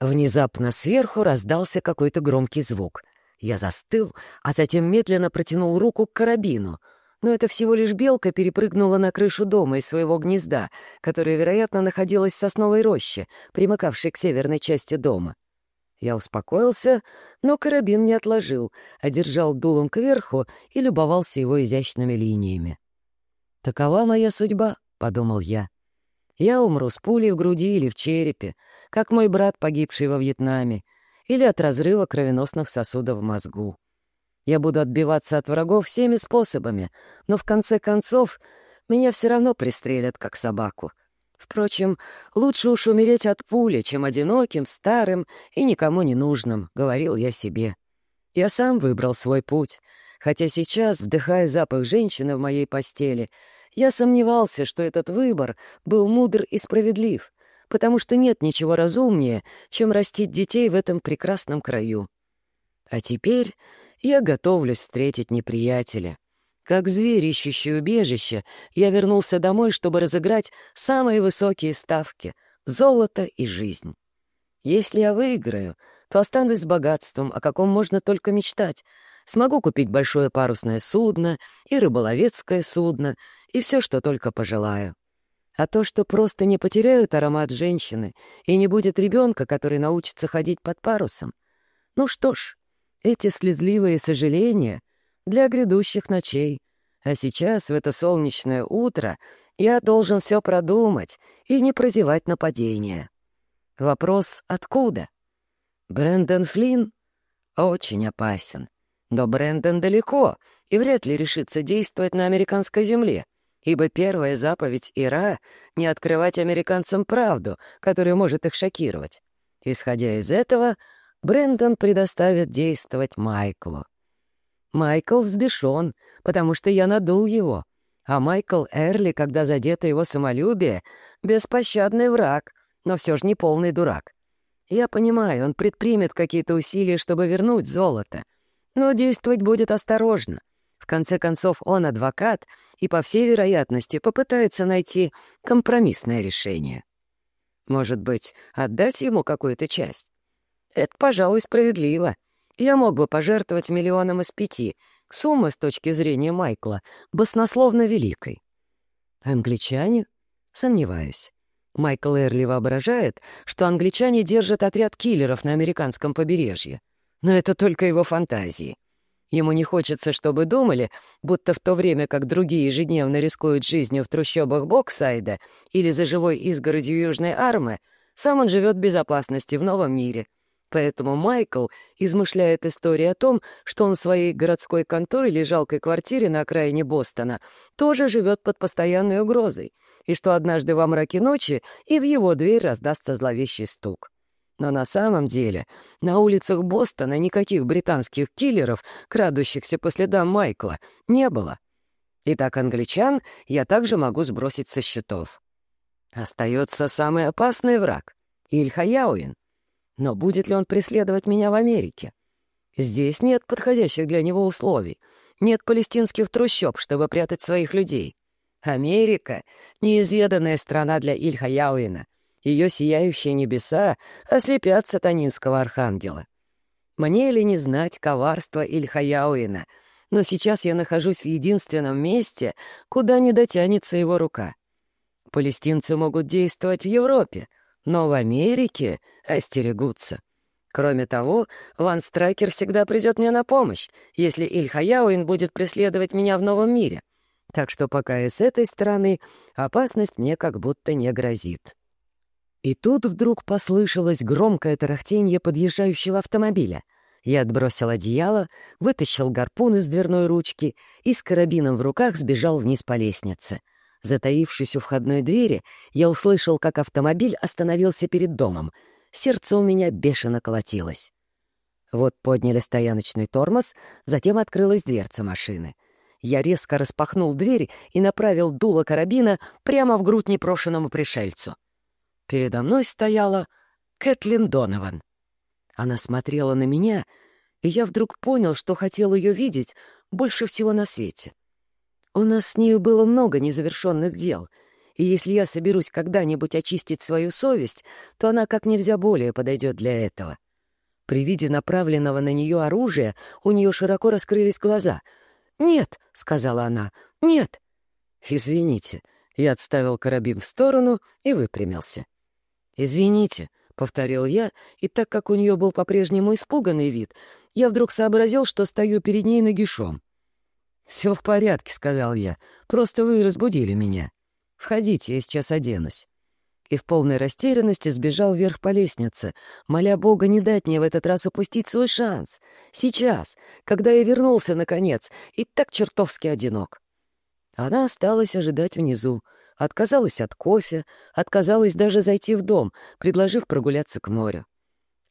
Внезапно сверху раздался какой-то громкий звук. Я застыл, а затем медленно протянул руку к карабину. Но это всего лишь белка перепрыгнула на крышу дома из своего гнезда, которое, вероятно, находилось в сосновой роще, примыкавшей к северной части дома. Я успокоился, но карабин не отложил, а держал дулом кверху и любовался его изящными линиями. «Такова моя судьба», — подумал я. «Я умру с пулей в груди или в черепе, как мой брат, погибший во Вьетнаме, или от разрыва кровеносных сосудов в мозгу. Я буду отбиваться от врагов всеми способами, но в конце концов меня все равно пристрелят, как собаку. Впрочем, лучше уж умереть от пули, чем одиноким, старым и никому не нужным, — говорил я себе. Я сам выбрал свой путь, хотя сейчас, вдыхая запах женщины в моей постели, я сомневался, что этот выбор был мудр и справедлив, потому что нет ничего разумнее, чем растить детей в этом прекрасном краю. А теперь я готовлюсь встретить неприятеля. Как зверь, ищущий убежище, я вернулся домой, чтобы разыграть самые высокие ставки — золото и жизнь. Если я выиграю, то останусь с богатством, о каком можно только мечтать. Смогу купить большое парусное судно и рыболовецкое судно, и все, что только пожелаю. А то, что просто не потеряют аромат женщины и не будет ребенка, который научится ходить под парусом. Ну что ж, эти слезливые сожаления для грядущих ночей. А сейчас, в это солнечное утро, я должен все продумать и не прозевать нападение. Вопрос «откуда?» Брэндон Флинн очень опасен. Но Брэндон далеко и вряд ли решится действовать на американской земле, ибо первая заповедь Ира — не открывать американцам правду, которая может их шокировать. Исходя из этого, Брэндон предоставит действовать Майклу. Майкл сбешен, потому что я надул его. А Майкл Эрли, когда задето его самолюбие, беспощадный враг, но все же не полный дурак. Я понимаю, он предпримет какие-то усилия, чтобы вернуть золото, но действовать будет осторожно. Конце концов, он адвокат и, по всей вероятности, попытается найти компромиссное решение. Может быть, отдать ему какую-то часть? Это, пожалуй, справедливо. Я мог бы пожертвовать миллионом из пяти. Сумма, с точки зрения Майкла, баснословно великой. Англичане? Сомневаюсь. Майкл Эрли воображает, что англичане держат отряд киллеров на американском побережье. Но это только его фантазии. Ему не хочется, чтобы думали, будто в то время как другие ежедневно рискуют жизнью в трущобах Боксайда или за живой изгородью Южной Армы, сам он живет в безопасности в новом мире — Поэтому Майкл измышляет историю о том, что он в своей городской конторе или жалкой квартире на окраине Бостона тоже живет под постоянной угрозой, и что однажды во мраке ночи и в его дверь раздастся зловещий стук. Но на самом деле на улицах Бостона никаких британских киллеров, крадущихся по следам Майкла, не было. Итак, англичан я также могу сбросить со счетов. Остается самый опасный враг — Ильхаяуин — но будет ли он преследовать меня в Америке? Здесь нет подходящих для него условий. Нет палестинских трущоб, чтобы прятать своих людей. Америка — неизведанная страна для Ильха Яуина. Ее сияющие небеса ослепят сатанинского архангела. Мне ли не знать коварства Ильха Яуина, но сейчас я нахожусь в единственном месте, куда не дотянется его рука. Палестинцы могут действовать в Европе, но в Америке остерегутся. Кроме того, Ван Страйкер всегда придет мне на помощь, если Ильхаяуин будет преследовать меня в новом мире. Так что пока и с этой стороны опасность мне как будто не грозит. И тут вдруг послышалось громкое тарахтенье подъезжающего автомобиля. Я отбросил одеяло, вытащил гарпун из дверной ручки и с карабином в руках сбежал вниз по лестнице — Затаившись у входной двери, я услышал, как автомобиль остановился перед домом. Сердце у меня бешено колотилось. Вот подняли стояночный тормоз, затем открылась дверца машины. Я резко распахнул дверь и направил дуло карабина прямо в грудь непрошенному пришельцу. Передо мной стояла Кэтлин Донован. Она смотрела на меня, и я вдруг понял, что хотел ее видеть больше всего на свете. У нас с нею было много незавершенных дел, И если я соберусь когда-нибудь очистить свою совесть, то она как нельзя более подойдет для этого. При виде направленного на нее оружия у нее широко раскрылись глаза. «Нет», — сказала она, — «нет». «Извините», — я отставил карабин в сторону и выпрямился. «Извините», — повторил я, и так как у нее был по-прежнему испуганный вид, я вдруг сообразил, что стою перед ней нагишом. «Все в порядке», — сказал я. «Просто вы разбудили меня. Входите, я сейчас оденусь». И в полной растерянности сбежал вверх по лестнице, моля Бога не дать мне в этот раз упустить свой шанс. Сейчас, когда я вернулся, наконец, и так чертовски одинок. Она осталась ожидать внизу, отказалась от кофе, отказалась даже зайти в дом, предложив прогуляться к морю.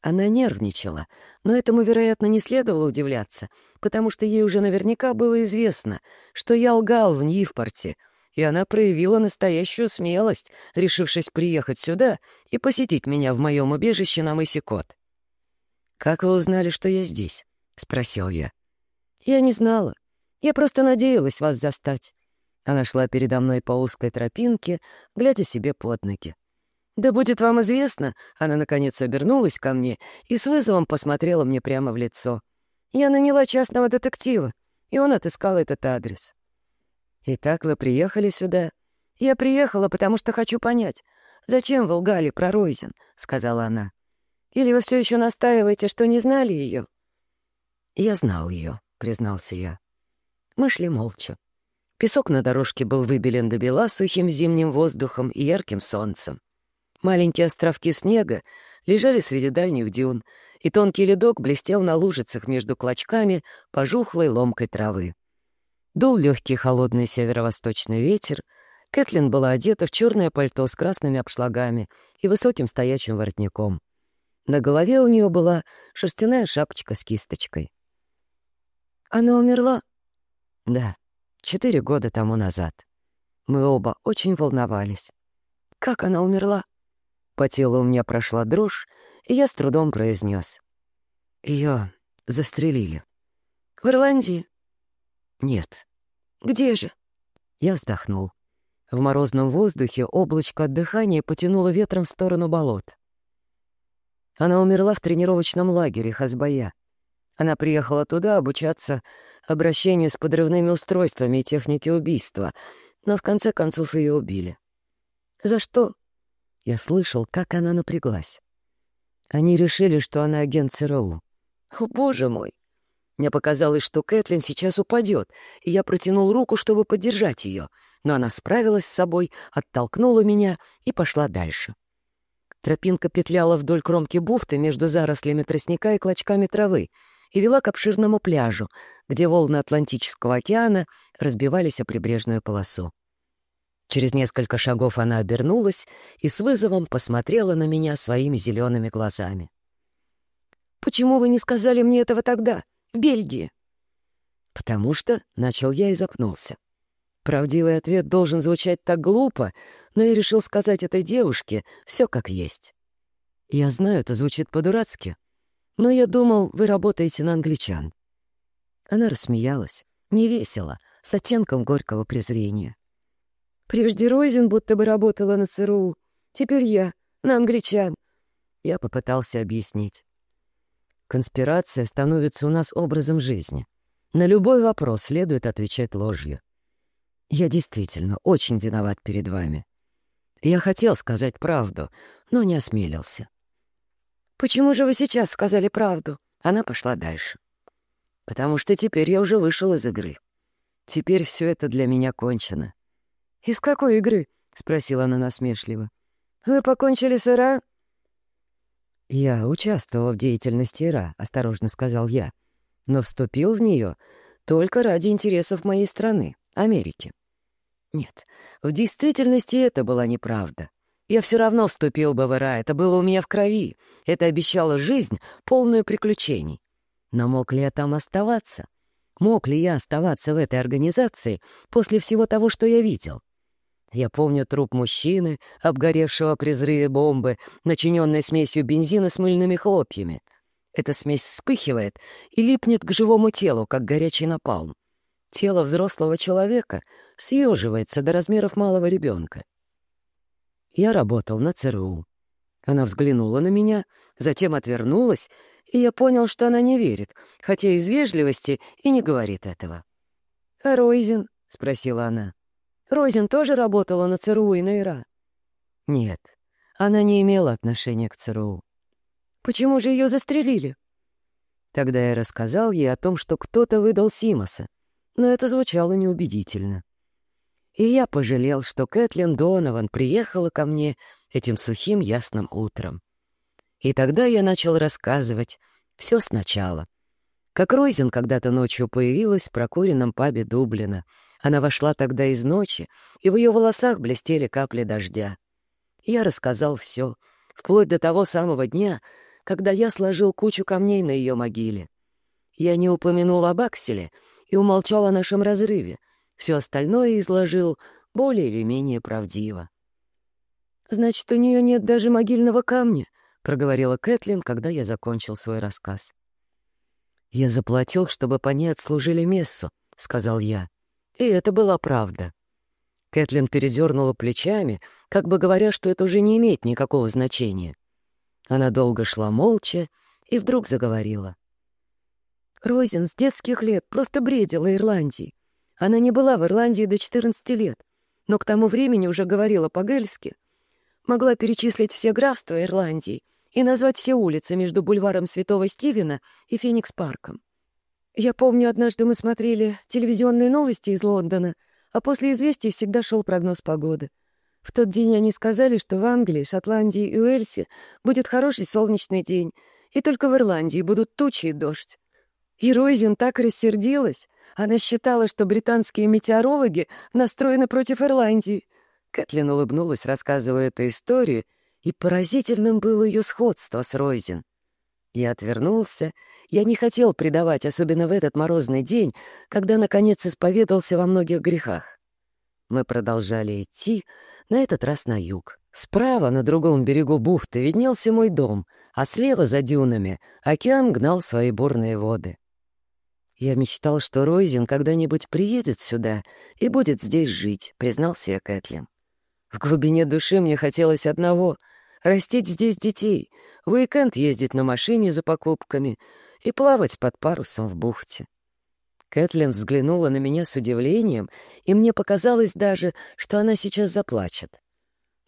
Она нервничала, но этому, вероятно, не следовало удивляться, потому что ей уже наверняка было известно, что я лгал в Ньивпорте, и она проявила настоящую смелость, решившись приехать сюда и посетить меня в моем убежище на мысе Кот. «Как вы узнали, что я здесь?» — спросил я. «Я не знала. Я просто надеялась вас застать». Она шла передо мной по узкой тропинке, глядя себе под ноги. «Да будет вам известно», — она, наконец, обернулась ко мне и с вызовом посмотрела мне прямо в лицо. «Я наняла частного детектива, и он отыскал этот адрес». «Итак, вы приехали сюда?» «Я приехала, потому что хочу понять, зачем вы лгали про Ройзен», — сказала она. «Или вы все еще настаиваете, что не знали ее?» «Я знал ее», — признался я. Мы шли молча. Песок на дорожке был выбелен до бела сухим зимним воздухом и ярким солнцем. Маленькие островки снега лежали среди дальних дюн, и тонкий ледок блестел на лужицах между клочками пожухлой ломкой травы. Дул легкий холодный северо-восточный ветер. Кэтлин была одета в черное пальто с красными обшлагами и высоким стоячим воротником. На голове у нее была шерстяная шапочка с кисточкой. «Она умерла?» «Да, четыре года тому назад. Мы оба очень волновались. Как она умерла?» По телу у меня прошла дрожь, и я с трудом произнес. Ее застрелили. В Ирландии? Нет. Где же? Я вздохнул. В морозном воздухе облачко от дыхания потянуло ветром в сторону болот. Она умерла в тренировочном лагере Хазбая. Она приехала туда обучаться обращению с подрывными устройствами и технике убийства, но в конце концов ее убили. За что? Я слышал, как она напряглась. Они решили, что она агент ЦРУ. О, боже мой! Мне показалось, что Кэтлин сейчас упадет, и я протянул руку, чтобы поддержать ее, но она справилась с собой, оттолкнула меня и пошла дальше. Тропинка петляла вдоль кромки бухты между зарослями тростника и клочками травы и вела к обширному пляжу, где волны Атлантического океана разбивались о прибрежную полосу. Через несколько шагов она обернулась и с вызовом посмотрела на меня своими зелеными глазами. «Почему вы не сказали мне этого тогда, в Бельгии?» «Потому что...» — начал я и запнулся. Правдивый ответ должен звучать так глупо, но я решил сказать этой девушке все как есть. Я знаю, это звучит по-дурацки, но я думал, вы работаете на англичан. Она рассмеялась, невесело, с оттенком горького презрения. Прежде Ройзен будто бы работала на ЦРУ. Теперь я, на англичан. Я попытался объяснить. Конспирация становится у нас образом жизни. На любой вопрос следует отвечать ложью. Я действительно очень виноват перед вами. Я хотел сказать правду, но не осмелился. «Почему же вы сейчас сказали правду?» Она пошла дальше. «Потому что теперь я уже вышел из игры. Теперь все это для меня кончено. «Из какой игры?» — спросила она насмешливо. «Вы покончили с Ира?» «Я участвовал в деятельности Ира», — осторожно сказал я, «но вступил в нее только ради интересов моей страны, Америки». Нет, в действительности это была неправда. Я все равно вступил бы в Ира, это было у меня в крови, это обещало жизнь, полную приключений. Но мог ли я там оставаться? Мог ли я оставаться в этой организации после всего того, что я видел? Я помню труп мужчины, обгоревшего при взрыве бомбы, начиненной смесью бензина с мыльными хлопьями. Эта смесь вспыхивает и липнет к живому телу, как горячий напалм. Тело взрослого человека съеживается до размеров малого ребенка. Я работал на ЦРУ. Она взглянула на меня, затем отвернулась, и я понял, что она не верит, хотя из вежливости и не говорит этого. «А Ройзен?» — спросила она. «Ройзен тоже работала на ЦРУ и на ИРА?» «Нет, она не имела отношения к ЦРУ». «Почему же ее застрелили?» Тогда я рассказал ей о том, что кто-то выдал Симоса, но это звучало неубедительно. И я пожалел, что Кэтлин Донован приехала ко мне этим сухим ясным утром. И тогда я начал рассказывать все сначала. Как Ройзен когда-то ночью появилась в прокуренном пабе Дублина. Она вошла тогда из ночи, и в ее волосах блестели капли дождя. Я рассказал все, вплоть до того самого дня, когда я сложил кучу камней на ее могиле. Я не упомянул об Акселе и умолчал о нашем разрыве. Все остальное изложил более или менее правдиво. «Значит, у нее нет даже могильного камня», — проговорила Кэтлин, когда я закончил свой рассказ. «Я заплатил, чтобы по ней отслужили мессу», — сказал я. И это была правда. Кэтлин передернула плечами, как бы говоря, что это уже не имеет никакого значения. Она долго шла молча и вдруг заговорила. Розин с детских лет просто бредила Ирландией. Она не была в Ирландии до 14 лет, но к тому времени уже говорила по-гельски — могла перечислить все графства Ирландии и назвать все улицы между бульваром Святого Стивена и Феникс-парком. Я помню, однажды мы смотрели телевизионные новости из Лондона, а после известий всегда шел прогноз погоды. В тот день они сказали, что в Англии, Шотландии и Уэльсе будет хороший солнечный день, и только в Ирландии будут тучи и дождь. И Ройзен так рассердилась. Она считала, что британские метеорологи настроены против Ирландии — Кэтлин улыбнулась, рассказывая эту историю, и поразительным было ее сходство с Ройзен. Я отвернулся. Я не хотел предавать, особенно в этот морозный день, когда, наконец, исповедался во многих грехах. Мы продолжали идти, на этот раз на юг. Справа, на другом берегу бухты, виднелся мой дом, а слева, за дюнами, океан гнал свои бурные воды. «Я мечтал, что Ройзен когда-нибудь приедет сюда и будет здесь жить», — признался я Кэтлин. В глубине души мне хотелось одного — растить здесь детей, в уикенд ездить на машине за покупками и плавать под парусом в бухте. Кэтлин взглянула на меня с удивлением, и мне показалось даже, что она сейчас заплачет.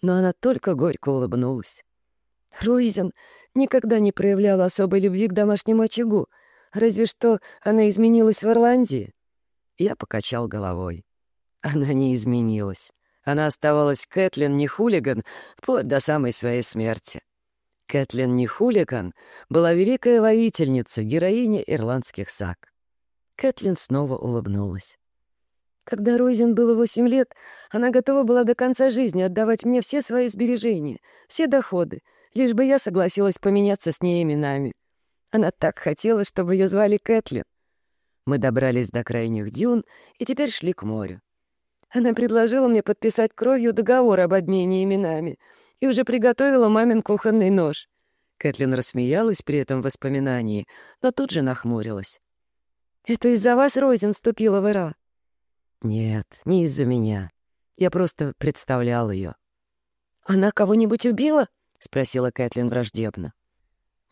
Но она только горько улыбнулась. Руизен никогда не проявляла особой любви к домашнему очагу, разве что она изменилась в Ирландии. Я покачал головой. Она не изменилась. Она оставалась Кэтлин не хулиган вплоть до самой своей смерти. Кэтлин не хулиган была великая воительница, героиня ирландских саг. Кэтлин снова улыбнулась. Когда Розин было восемь лет, она готова была до конца жизни отдавать мне все свои сбережения, все доходы, лишь бы я согласилась поменяться с ней именами. Она так хотела, чтобы ее звали Кэтлин. Мы добрались до крайних дюн и теперь шли к морю. Она предложила мне подписать кровью договор об обмене именами и уже приготовила мамин кухонный нож. Кэтлин рассмеялась при этом воспоминании, но тут же нахмурилась. «Это из-за вас Розин вступила в Ира?» «Нет, не из-за меня. Я просто представлял ее». «Она кого-нибудь убила?» — спросила Кэтлин враждебно.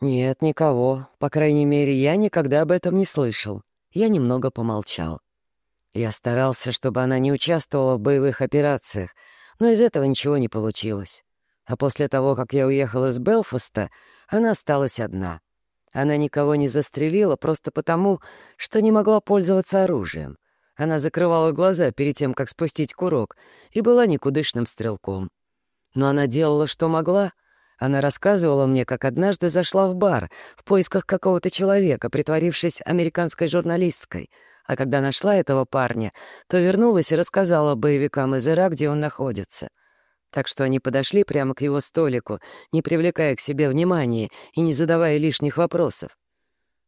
«Нет, никого. По крайней мере, я никогда об этом не слышал». Я немного помолчал. Я старался, чтобы она не участвовала в боевых операциях, но из этого ничего не получилось. А после того, как я уехал из Белфаста, она осталась одна. Она никого не застрелила просто потому, что не могла пользоваться оружием. Она закрывала глаза перед тем, как спустить курок, и была никудышным стрелком. Но она делала, что могла. Она рассказывала мне, как однажды зашла в бар в поисках какого-то человека, притворившись американской журналисткой — а когда нашла этого парня, то вернулась и рассказала боевикам из Ира, где он находится. Так что они подошли прямо к его столику, не привлекая к себе внимания и не задавая лишних вопросов.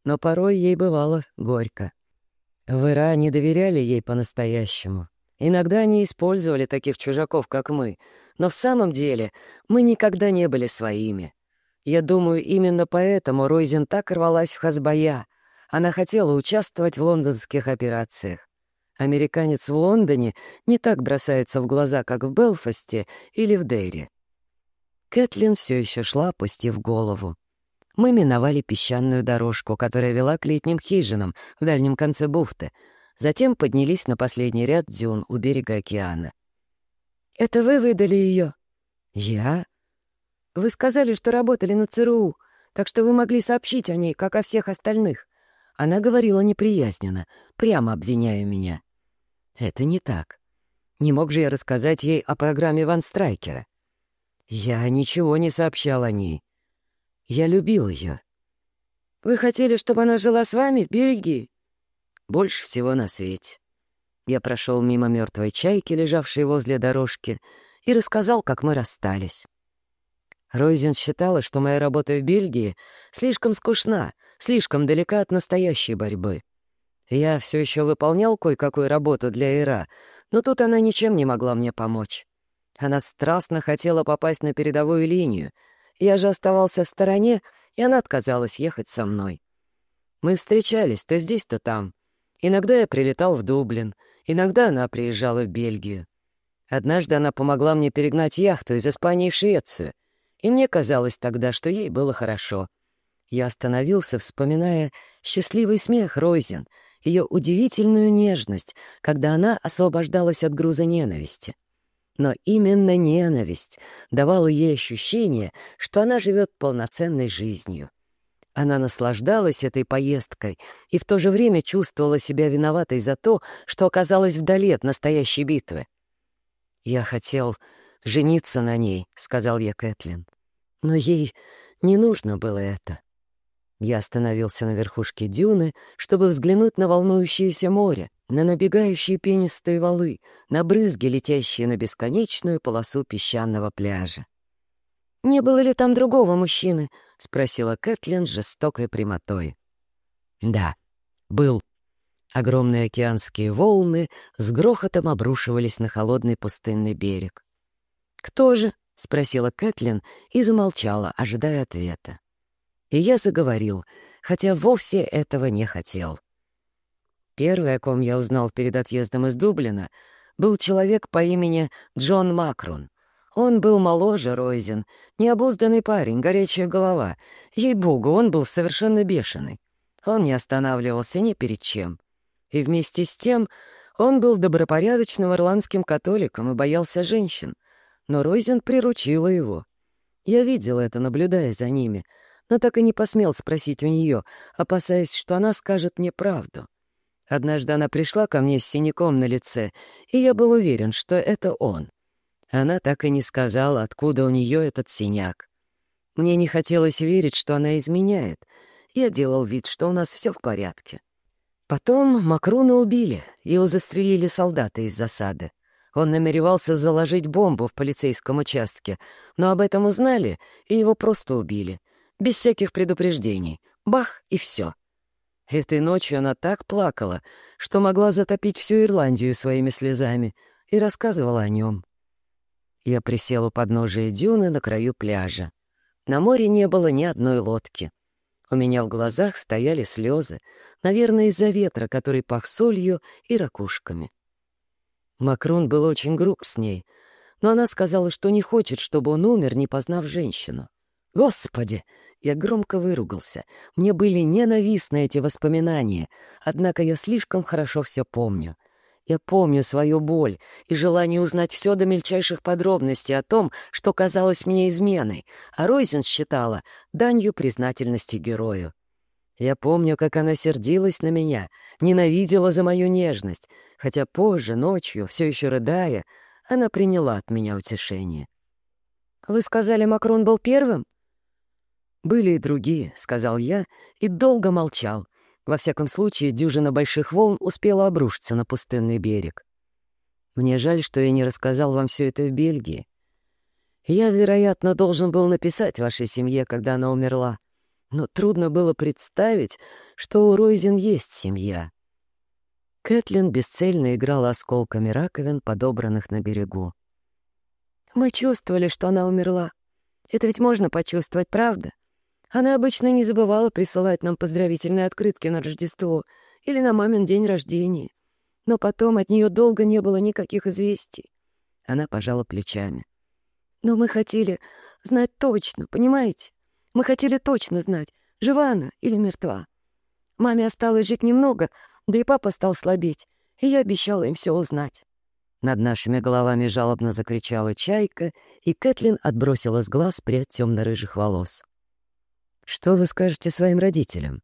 Но порой ей бывало горько. В Ира не доверяли ей по-настоящему. Иногда они использовали таких чужаков, как мы, но в самом деле мы никогда не были своими. Я думаю, именно поэтому Ройзен так рвалась в Хазбая, она хотела участвовать в лондонских операциях. Американец в Лондоне не так бросается в глаза, как в Белфасте или в Дейре. Кэтлин все еще шла, опустив голову. Мы миновали песчаную дорожку, которая вела к летним хижинам в дальнем конце бухты. Затем поднялись на последний ряд дюн у берега океана. «Это вы выдали ее?» «Я?» «Вы сказали, что работали на ЦРУ, так что вы могли сообщить о ней, как о всех остальных». Она говорила неприязненно, прямо обвиняя меня. «Это не так. Не мог же я рассказать ей о программе Ван Страйкера. Я ничего не сообщал о ней. Я любил ее. Вы хотели, чтобы она жила с вами в Бельгии? Больше всего на свете. Я прошел мимо мертвой чайки, лежавшей возле дорожки, и рассказал, как мы расстались. Ройзен считала, что моя работа в Бельгии слишком скучна, слишком далека от настоящей борьбы. Я все еще выполнял кое-какую работу для Ира, но тут она ничем не могла мне помочь. Она страстно хотела попасть на передовую линию. Я же оставался в стороне, и она отказалась ехать со мной. Мы встречались то здесь, то там. Иногда я прилетал в Дублин, иногда она приезжала в Бельгию. Однажды она помогла мне перегнать яхту из Испании в Швецию, и мне казалось тогда, что ей было хорошо. Я остановился, вспоминая счастливый смех Ройзен, ее удивительную нежность, когда она освобождалась от груза ненависти. Но именно ненависть давала ей ощущение, что она живет полноценной жизнью. Она наслаждалась этой поездкой и в то же время чувствовала себя виноватой за то, что оказалась вдали от настоящей битвы. «Я хотел жениться на ней», — сказал я Кэтлин. «Но ей не нужно было это». Я остановился на верхушке дюны, чтобы взглянуть на волнующееся море, на набегающие пенистые валы, на брызги, летящие на бесконечную полосу песчаного пляжа. «Не было ли там другого мужчины?» — спросила Кэтлин с жестокой прямотой. «Да, был». Огромные океанские волны с грохотом обрушивались на холодный пустынный берег. «Кто же?» — спросила Кэтлин и замолчала, ожидая ответа. И я заговорил, хотя вовсе этого не хотел. Первый, о ком я узнал перед отъездом из Дублина, был человек по имени Джон Макрон. Он был моложе Ройзен, необузданный парень, горячая голова. Ей-богу, он был совершенно бешеный. Он не останавливался ни перед чем. И вместе с тем он был добропорядочным ирландским католиком и боялся женщин. Но Ройзен приручила его. Я видел это, наблюдая за ними, но так и не посмел спросить у нее, опасаясь, что она скажет мне правду. Однажды она пришла ко мне с синяком на лице, и я был уверен, что это он. Она так и не сказала, откуда у нее этот синяк. Мне не хотелось верить, что она изменяет. Я делал вид, что у нас все в порядке. Потом Макруна убили, его застрелили солдаты из засады. Он намеревался заложить бомбу в полицейском участке, но об этом узнали, и его просто убили. Без всяких предупреждений. Бах, и все. Этой ночью она так плакала, что могла затопить всю Ирландию своими слезами, и рассказывала о нем. Я присел у подножия дюны на краю пляжа. На море не было ни одной лодки. У меня в глазах стояли слезы, наверное, из-за ветра, который пах солью и ракушками. Макрон был очень груб с ней, но она сказала, что не хочет, чтобы он умер, не познав женщину. Господи! Я громко выругался. Мне были ненавистны эти воспоминания, однако я слишком хорошо все помню. Я помню свою боль и желание узнать все до мельчайших подробностей о том, что казалось мне изменой, а Ройзен считала данью признательности герою. Я помню, как она сердилась на меня, ненавидела за мою нежность, хотя позже, ночью, все еще рыдая, она приняла от меня утешение. «Вы сказали, Макрон был первым?» «Были и другие», — сказал я, и долго молчал. Во всяком случае, дюжина больших волн успела обрушиться на пустынный берег. Мне жаль, что я не рассказал вам все это в Бельгии. Я, вероятно, должен был написать вашей семье, когда она умерла. Но трудно было представить, что у Ройзен есть семья. Кэтлин бесцельно играла осколками раковин, подобранных на берегу. «Мы чувствовали, что она умерла. Это ведь можно почувствовать, правда? Она обычно не забывала присылать нам поздравительные открытки на Рождество или на мамин день рождения. Но потом от нее долго не было никаких известий. Она пожала плечами. Но мы хотели знать точно, понимаете? Мы хотели точно знать, жива она или мертва. Маме осталось жить немного, да и папа стал слабеть, и я обещала им все узнать. Над нашими головами жалобно закричала чайка, и Кэтлин отбросила с глаз прядь темно-рыжих волос. «Что вы скажете своим родителям?»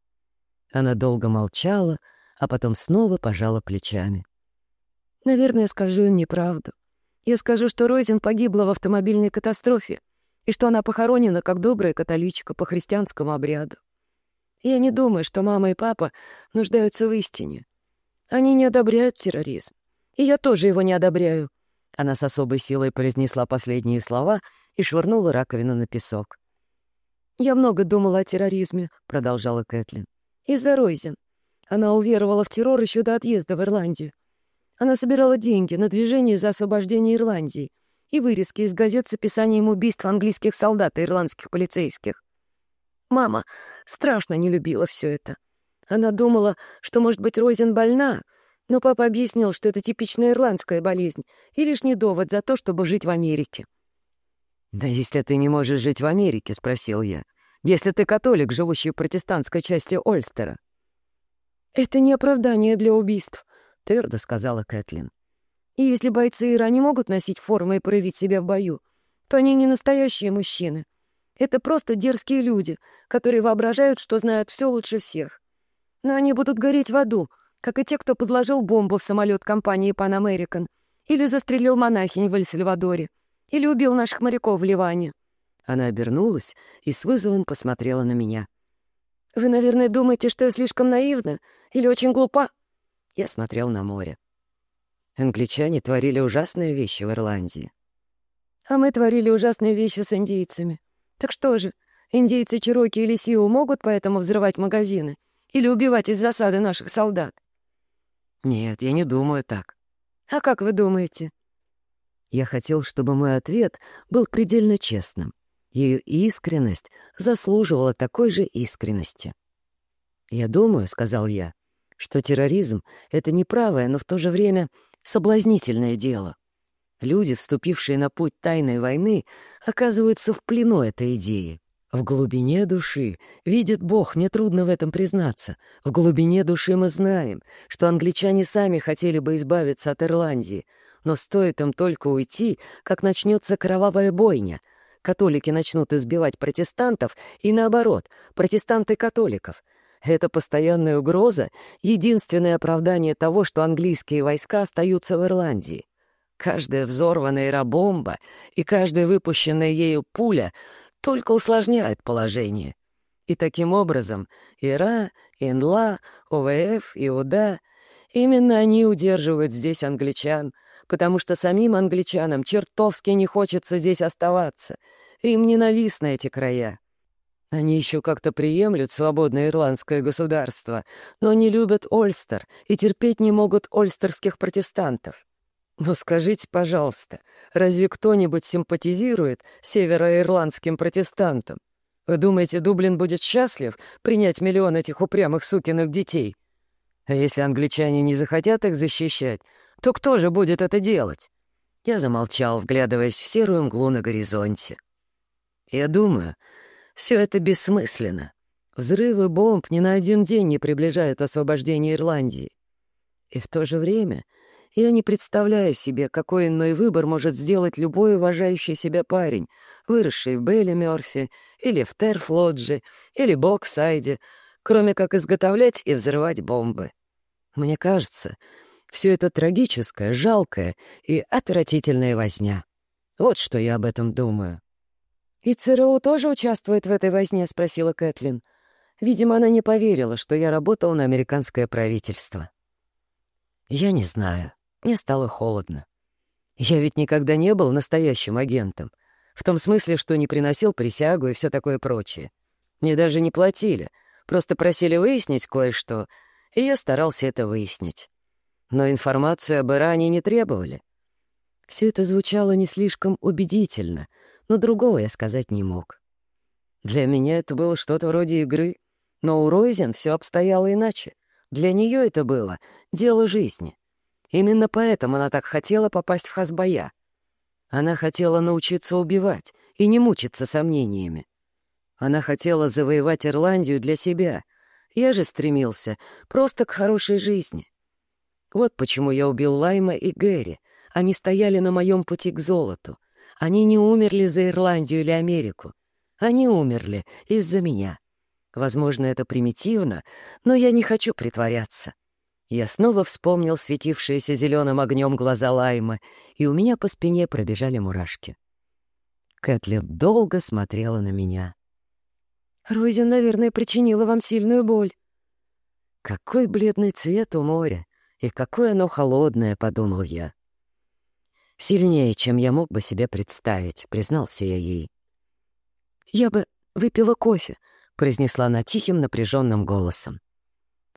Она долго молчала, а потом снова пожала плечами. «Наверное, скажу им неправду. Я скажу, что Розин погибла в автомобильной катастрофе и что она похоронена как добрая католичка по христианскому обряду. Я не думаю, что мама и папа нуждаются в истине. Они не одобряют терроризм. И я тоже его не одобряю». Она с особой силой произнесла последние слова и швырнула раковину на песок. «Я много думала о терроризме», — продолжала Кэтлин. «Из-за Ройзен. Она уверовала в террор еще до отъезда в Ирландию. Она собирала деньги на движение за освобождение Ирландии и вырезки из газет с описанием убийств английских солдат и ирландских полицейских. Мама страшно не любила все это. Она думала, что, может быть, Ройзен больна, но папа объяснил, что это типичная ирландская болезнь и лишний довод за то, чтобы жить в Америке. «Да если ты не можешь жить в Америке?» — спросил я. «Если ты католик, живущий в протестантской части Ольстера». «Это не оправдание для убийств», — твердо сказала Кэтлин. «И если бойцы Ира не могут носить формы и проявить себя в бою, то они не настоящие мужчины. Это просто дерзкие люди, которые воображают, что знают все лучше всех. Но они будут гореть в аду, как и те, кто подложил бомбу в самолет компании Pan American, или застрелил монахинь в Эль-Сальвадоре, или убил наших моряков в Ливане». Она обернулась и с вызовом посмотрела на меня. «Вы, наверное, думаете, что я слишком наивна или очень глупа?» Я смотрел на море. Англичане творили ужасные вещи в Ирландии. А мы творили ужасные вещи с индейцами. Так что же, индейцы Чироки или Сиу могут поэтому взрывать магазины или убивать из засады наших солдат? Нет, я не думаю так. А как вы думаете? Я хотел, чтобы мой ответ был предельно честным. Ее искренность заслуживала такой же искренности. «Я думаю», — сказал я, — «что терроризм — это неправое, но в то же время соблазнительное дело. Люди, вступившие на путь тайной войны, оказываются в плену этой идеи. В глубине души видит Бог, мне трудно в этом признаться. В глубине души мы знаем, что англичане сами хотели бы избавиться от Ирландии, но стоит им только уйти, как начнется кровавая бойня. Католики начнут избивать протестантов, и наоборот, протестанты католиков. Это постоянная угроза — единственное оправдание того, что английские войска остаются в Ирландии. Каждая взорванная рабомба и каждая выпущенная ею пуля только усложняют положение. И таким образом Ира, Инла, ОВФ и УДА — именно они удерживают здесь англичан — потому что самим англичанам чертовски не хочется здесь оставаться. Им ненавистны эти края. Они еще как-то приемлют свободное ирландское государство, но не любят Ольстер и терпеть не могут ольстерских протестантов. Но скажите, пожалуйста, разве кто-нибудь симпатизирует североирландским протестантам? Вы думаете, Дублин будет счастлив принять миллион этих упрямых сукиных детей? А если англичане не захотят их защищать, то кто же будет это делать? Я замолчал, вглядываясь в серую мглу на горизонте. Я думаю, все это бессмысленно. Взрывы бомб ни на один день не приближают освобождение Ирландии. И в то же время я не представляю себе, какой иной выбор может сделать любой уважающий себя парень, выросший в Белли Мёрфи или в Терфлодже или Боксайде, кроме как изготовлять и взрывать бомбы. Мне кажется, все это трагическое, жалкое и отвратительная возня. Вот что я об этом думаю. «И ЦРУ тоже участвует в этой возне?» — спросила Кэтлин. Видимо, она не поверила, что я работал на американское правительство. Я не знаю. Мне стало холодно. Я ведь никогда не был настоящим агентом. В том смысле, что не приносил присягу и все такое прочее. Мне даже не платили. Просто просили выяснить кое-что, и я старался это выяснить но информацию об Иране не требовали. Все это звучало не слишком убедительно, но другого я сказать не мог. Для меня это было что-то вроде игры, но у Ройзен все обстояло иначе. Для нее это было дело жизни. Именно поэтому она так хотела попасть в Хазбая. Она хотела научиться убивать и не мучиться сомнениями. Она хотела завоевать Ирландию для себя. Я же стремился просто к хорошей жизни. Вот почему я убил Лайма и Гэри. Они стояли на моем пути к золоту. Они не умерли за Ирландию или Америку. Они умерли из-за меня. Возможно, это примитивно, но я не хочу притворяться. Я снова вспомнил светившиеся зеленым огнем глаза Лайма, и у меня по спине пробежали мурашки. Кэтлин долго смотрела на меня. «Ройзен, наверное, причинила вам сильную боль». «Какой бледный цвет у моря, и какое оно холодное», — подумал я. «Сильнее, чем я мог бы себе представить», — признался я ей. «Я бы выпила кофе», — произнесла она тихим, напряженным голосом.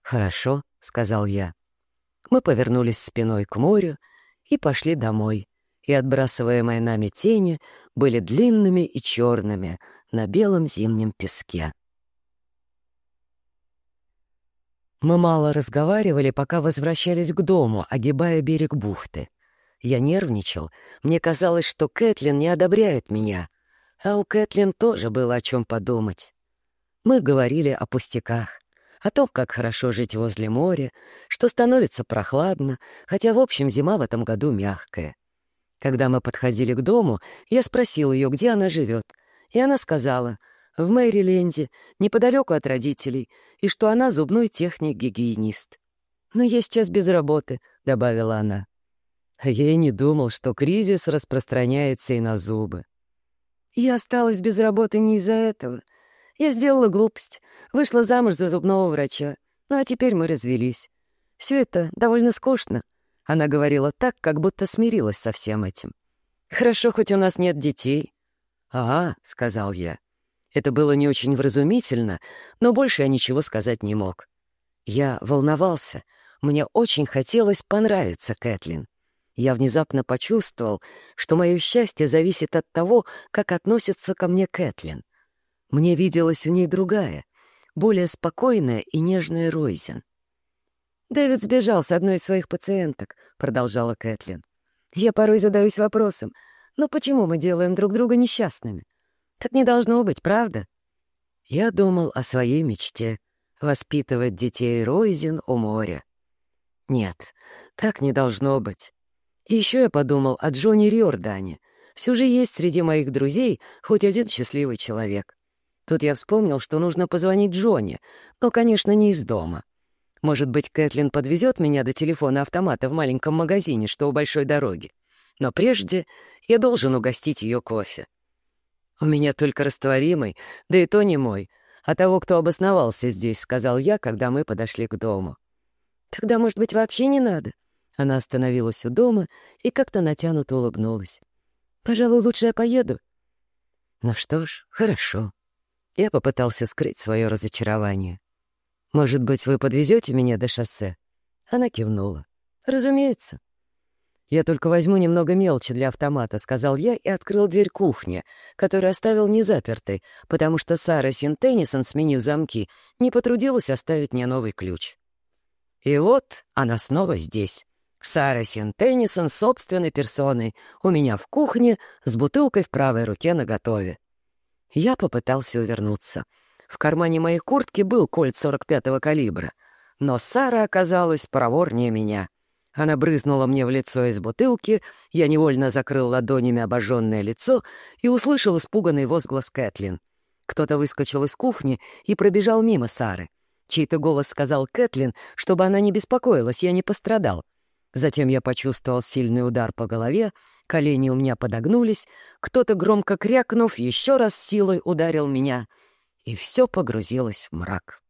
«Хорошо», — сказал я. Мы повернулись спиной к морю и пошли домой, и отбрасываемые нами тени были длинными и черными на белом зимнем песке. Мы мало разговаривали, пока возвращались к дому, огибая берег бухты. Я нервничал. Мне казалось, что Кэтлин не одобряет меня. А у Кэтлин тоже было о чем подумать. Мы говорили о пустяках о том, как хорошо жить возле моря, что становится прохладно, хотя, в общем, зима в этом году мягкая. Когда мы подходили к дому, я спросил ее, где она живет, и она сказала, в Мэриленде, неподалеку от родителей, и что она зубной техник-гигиенист. «Но я сейчас без работы», — добавила она. А я и не думал, что кризис распространяется и на зубы. Я осталась без работы не из-за этого. Я сделала глупость, вышла замуж за зубного врача. Ну а теперь мы развелись. Все это довольно скучно. Она говорила так, как будто смирилась со всем этим. «Хорошо, хоть у нас нет детей». «А, — сказал я. Это было не очень вразумительно, но больше я ничего сказать не мог. Я волновался. Мне очень хотелось понравиться Кэтлин. Я внезапно почувствовал, что мое счастье зависит от того, как относится ко мне Кэтлин. Мне виделась в ней другая, более спокойная и нежная Ройзен. «Дэвид сбежал с одной из своих пациенток», — продолжала Кэтлин. «Я порой задаюсь вопросом, но почему мы делаем друг друга несчастными? Так не должно быть, правда?» Я думал о своей мечте — воспитывать детей Ройзен у моря. Нет, так не должно быть. И еще я подумал о Джонни Риордане. Все же есть среди моих друзей хоть один счастливый человек. Тут я вспомнил, что нужно позвонить Джонни, но, конечно, не из дома. Может быть, Кэтлин подвезет меня до телефона автомата в маленьком магазине, что у большой дороги. Но прежде я должен угостить ее кофе. У меня только растворимый, да и то не мой, а того, кто обосновался здесь, сказал я, когда мы подошли к дому. Тогда, может быть, вообще не надо? Она остановилась у дома и как-то натянуто улыбнулась. «Пожалуй, лучше я поеду». «Ну что ж, хорошо», я попытался скрыть свое разочарование. «Может быть, вы подвезете меня до шоссе?» Она кивнула. «Разумеется». «Я только возьму немного мелочи для автомата», — сказал я и открыл дверь кухни, которую оставил незапертой, потому что Сара Синтеннисон, сменив замки, не потрудилась оставить мне новый ключ. И вот она снова здесь. Сара Синтеннисон собственной персоной, у меня в кухне, с бутылкой в правой руке наготове. Я попытался увернуться. В кармане моей куртки был кольт 45-го калибра, но Сара оказалась проворнее меня. Она брызнула мне в лицо из бутылки, я невольно закрыл ладонями обожженное лицо и услышал испуганный возглас Кэтлин. Кто-то выскочил из кухни и пробежал мимо Сары. Чей-то голос сказал Кэтлин, чтобы она не беспокоилась, я не пострадал. Затем я почувствовал сильный удар по голове, колени у меня подогнулись, кто-то, громко крякнув, еще раз силой ударил меня, и все погрузилось в мрак.